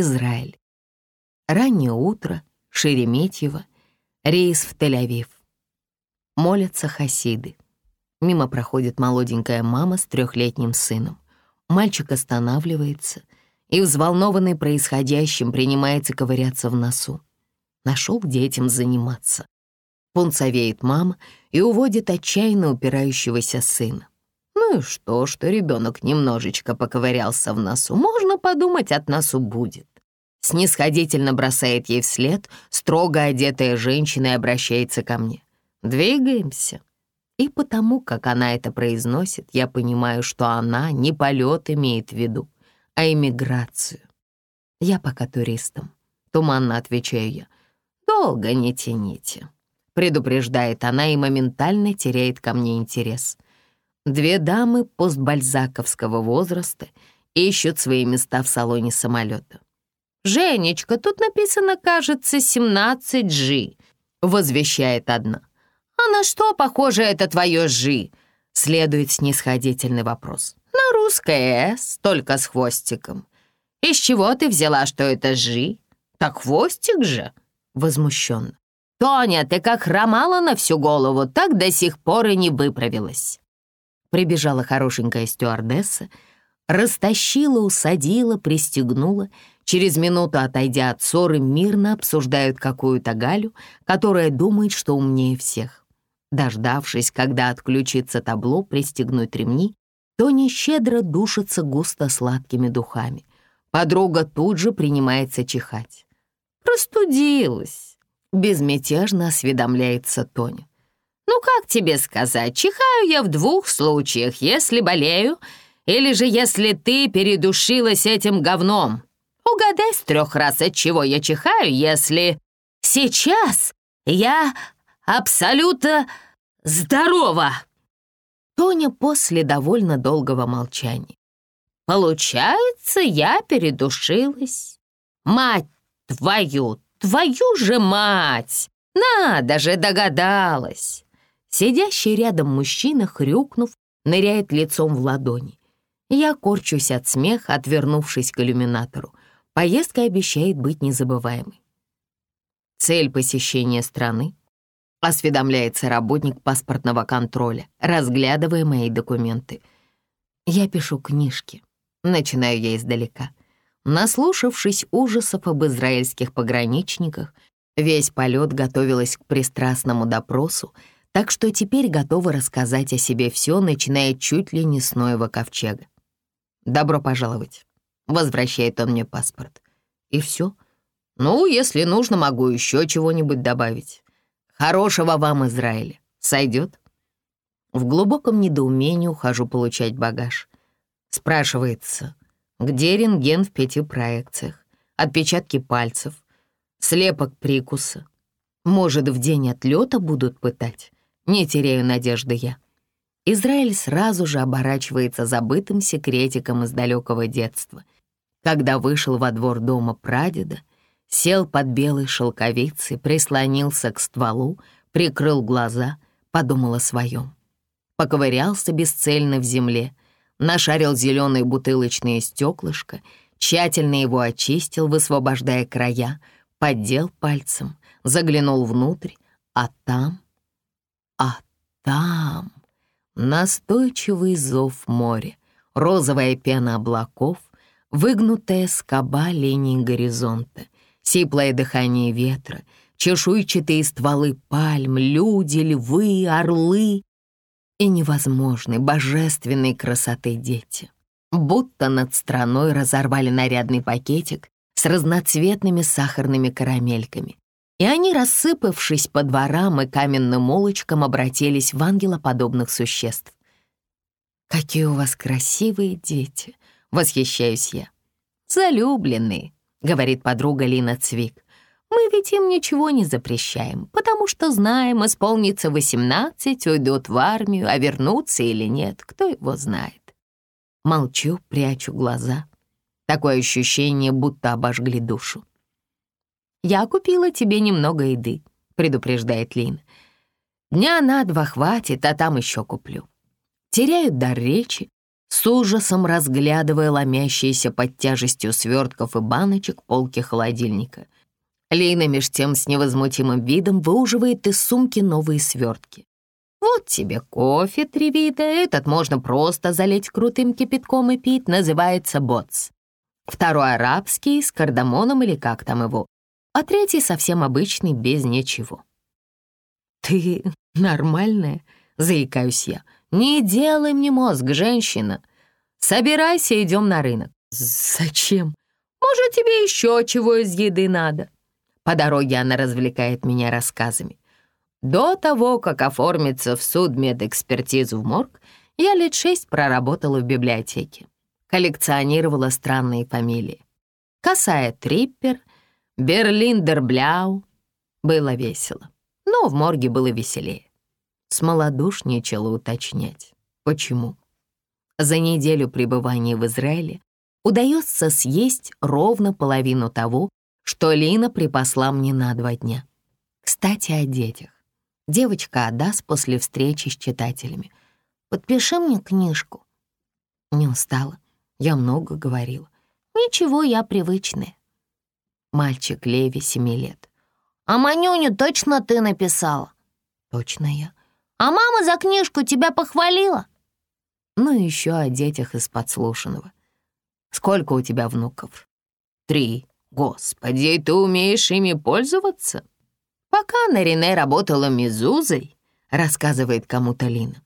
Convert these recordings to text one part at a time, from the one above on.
Израиль. Раннее утро, Шереметьево, рейс в Тель-Авив. Молятся хасиды. Мимо проходит молоденькая мама с трехлетним сыном. Мальчик останавливается и, взволнованный происходящим, принимается ковыряться в носу. Нашел, где этим заниматься. Пунцовеет мама и уводит отчаянно упирающегося сына. Ну и что, что ребенок немножечко поковырялся в носу, можно подумать, от носу будет. Снисходительно бросает ей вслед строго одетая женщина и обращается ко мне. «Двигаемся». И потому, как она это произносит, я понимаю, что она не полет имеет в виду, а иммиграцию. Я пока туристом. Туманно отвечаю я. «Долго не тяните», — предупреждает она и моментально теряет ко мне интерес. Две дамы постбальзаковского возраста ищут свои места в салоне самолета. «Женечка, тут написано, кажется, 17G», — возвещает одна. «А на что похоже это твое «жи»?» Следует снисходительный вопрос. «На русское «с», только с хвостиком. Из чего ты взяла, что это «жи»? Так хвостик же!» Возмущенно. «Тоня, ты как хромала на всю голову, так до сих пор и не выправилась». Прибежала хорошенькая стюардесса, растащила, усадила, пристегнула. Через минуту, отойдя от ссоры, мирно обсуждают какую-то Галю, которая думает, что умнее всех. Дождавшись, когда отключится табло, пристегнуть ремни, Тони щедро душится густо сладкими духами. Подруга тут же принимается чихать. «Простудилась», — безмятежно осведомляется Тоня. «Ну как тебе сказать, чихаю я в двух случаях, если болею или же если ты передушилась этим говном. Угадай с трех раз, от чего я чихаю, если сейчас я абсолютно здорова!» Тоня после довольно долгого молчания. «Получается, я передушилась. Мать твою, твою же мать! Надо же, догадалась!» Сидящий рядом мужчина, хрюкнув, ныряет лицом в ладони. Я корчусь от смеха, отвернувшись к иллюминатору. Поездка обещает быть незабываемой. Цель посещения страны осведомляется работник паспортного контроля, разглядывая мои документы. Я пишу книжки. Начинаю я издалека. Наслушавшись ужасов об израильских пограничниках, весь полет готовилась к пристрастному допросу, так что теперь готова рассказать о себе все, начиная чуть ли не с Ноева ковчега. «Добро пожаловать», — возвращает он мне паспорт. И все. Ну, если нужно, могу еще чего-нибудь добавить. Хорошего вам, Израиля. Сойдет? В глубоком недоумении ухожу получать багаж. Спрашивается, где рентген в пяти проекциях, отпечатки пальцев, слепок прикуса. Может, в день отлета будут пытать? Не теряю надежды я. Израиль сразу же оборачивается забытым секретиком из далекого детства. Когда вышел во двор дома прадеда, сел под белой шелковицей, прислонился к стволу, прикрыл глаза, подумал о своем. Поковырялся бесцельно в земле, нашарил зеленое бутылочное стеклышко, тщательно его очистил, высвобождая края, поддел пальцем, заглянул внутрь, а там, а там настойчивый зов моря, розовая пена облаков, выгнутая скоба линии горизонта — сиплое дыхание ветра, чешуйчатые стволы пальм, люди, львы, орлы и невозможной божественной красоты дети. Будто над страной разорвали нарядный пакетик с разноцветными сахарными карамельками, и они, рассыпавшись по дворам и каменным улочкам, обратились в ангелоподобных существ. «Какие у вас красивые дети!» — восхищаюсь я. «Залюбленные, говорит подруга Лина Цвик. «Мы ведь им ничего не запрещаем, потому что знаем, исполнится 18, уйдут в армию, а вернутся или нет, кто его знает». Молчу, прячу глаза. Такое ощущение, будто обожгли душу. «Я купила тебе немного еды», — предупреждает Лина. «Дня на два хватит, а там еще куплю». Теряют дар речи, с ужасом разглядывая ломящиеся под тяжестью свертков и баночек полки холодильника. Лина меж тем с невозмутимым видом выуживает из сумки новые свертки. Вот тебе кофе три вида, этот можно просто залить крутым кипятком и пить, называется боц. Второй арабский, с кардамоном или как там его, а третий совсем обычный, без ничего. «Ты нормальная?» — заикаюсь я. «Не делай мне мозг, женщина. Собирайся, идем на рынок». «Зачем? Может, тебе еще чего из еды надо?» По дороге она развлекает меня рассказами. До того, как оформиться в судмедэкспертизу в морг, я лет шесть проработала в библиотеке. Коллекционировала странные фамилии. Касая Триппер, Берлиндер Бляу. Было весело, но в морге было веселее. Смолодушничала уточнять. Почему? За неделю пребывания в Израиле удается съесть ровно половину того, что Лина припасла мне на два дня. Кстати, о детях. Девочка Адас после встречи с читателями. «Подпиши мне книжку». Не устала. Я много говорила. Ничего, я привычная. Мальчик Леви, семи лет. «А Манюню точно ты написала?» «Точно я». «А мама за книжку тебя похвалила?» Ну еще о детях из подслушанного. «Сколько у тебя внуков?» «Три». «Господи, ты умеешь ими пользоваться?» «Пока Нарине работала мезузой», — рассказывает кому-то Лина.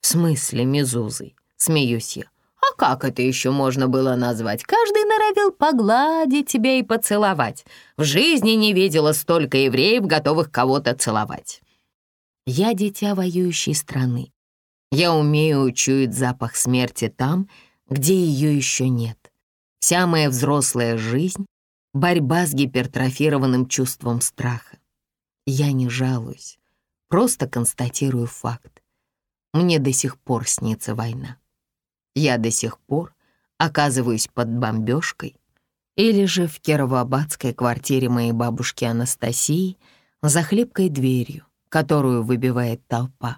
«В смысле мезузой?» — смеюсь я. «А как это еще можно было назвать? Каждый норовил погладить тебя и поцеловать. В жизни не видела столько евреев, готовых кого-то целовать». Я дитя воюющей страны. Я умею учуять запах смерти там, где ее еще нет. Вся моя взрослая жизнь — борьба с гипертрофированным чувством страха. Я не жалуюсь, просто констатирую факт. Мне до сих пор снится война. Я до сих пор оказываюсь под бомбежкой или же в Кирово-Абадской квартире моей бабушки Анастасии за хлипкой дверью, которую выбивает толпа.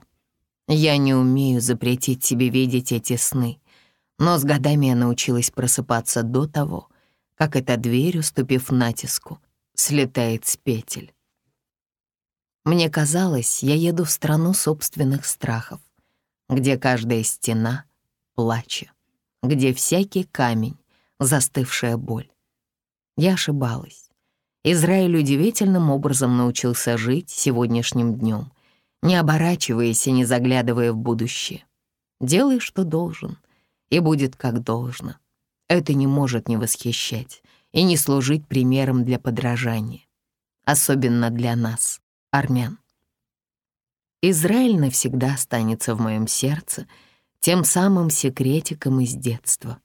Я не умею запретить себе видеть эти сны, но с годами я научилась просыпаться до того, как эта дверь, уступив натиску, слетает с петель. Мне казалось, я еду в страну собственных страхов, где каждая стена — плача, где всякий камень — застывшая боль. Я ошибалась. Израиль удивительным образом научился жить сегодняшним днем, не оборачиваясь и не заглядывая в будущее. Делай, что должен, и будет как должно. Это не может не восхищать и не служить примером для подражания, особенно для нас армян. Израиль навсегда останется в моем сердце тем самым секретиком из детства.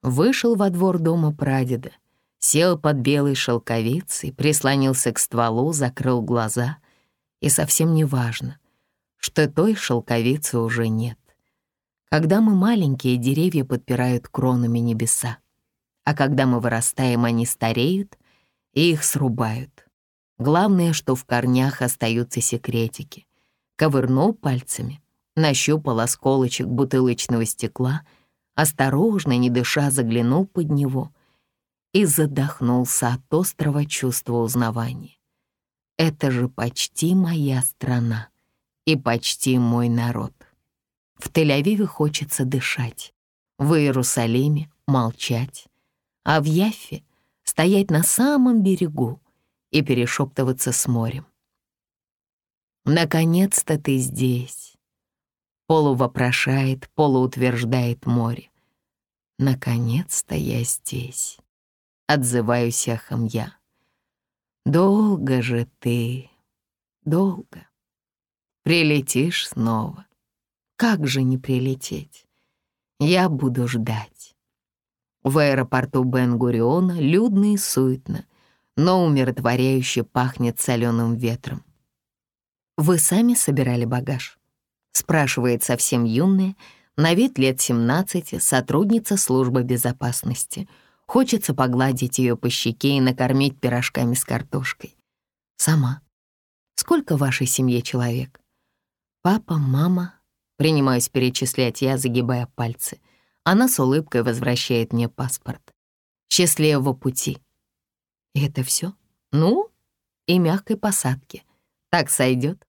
Вышел во двор дома прадеда, сел под белой шелковицей, прислонился к стволу, закрыл глаза, и совсем не важно, что той шелковицы уже нет. Когда мы маленькие, деревья подпирают кронами небеса, а когда мы вырастаем, они стареют и их срубают. Главное, что в корнях остаются секретики. Ковырнул пальцами, нащупал осколочек бутылочного стекла, осторожно, не дыша, заглянул под него и задохнулся от острого чувства узнавания. Это же почти моя страна и почти мой народ. В Тель-Авиве хочется дышать, в Иерусалиме — молчать, а в Яффе — стоять на самом берегу, и перешептываться с морем. «Наконец-то ты здесь!» Полувопрошает, полуутверждает море. «Наконец-то я здесь!» Отзываюсь эхом я. «Долго же ты, долго. Прилетишь снова. Как же не прилететь? Я буду ждать». В аэропорту Бен-Гуриона людно и суетно — но умиротворяюще пахнет соленым ветром. «Вы сами собирали багаж?» — спрашивает совсем юная, на вид лет 17, сотрудница службы безопасности. Хочется погладить ее по щеке и накормить пирожками с картошкой. «Сама. Сколько в вашей семье человек?» «Папа, мама...» Принимаюсь перечислять я, загибая пальцы. Она с улыбкой возвращает мне паспорт. Счастливого пути. И это все? Ну, и мягкой посадки. Так сойдет.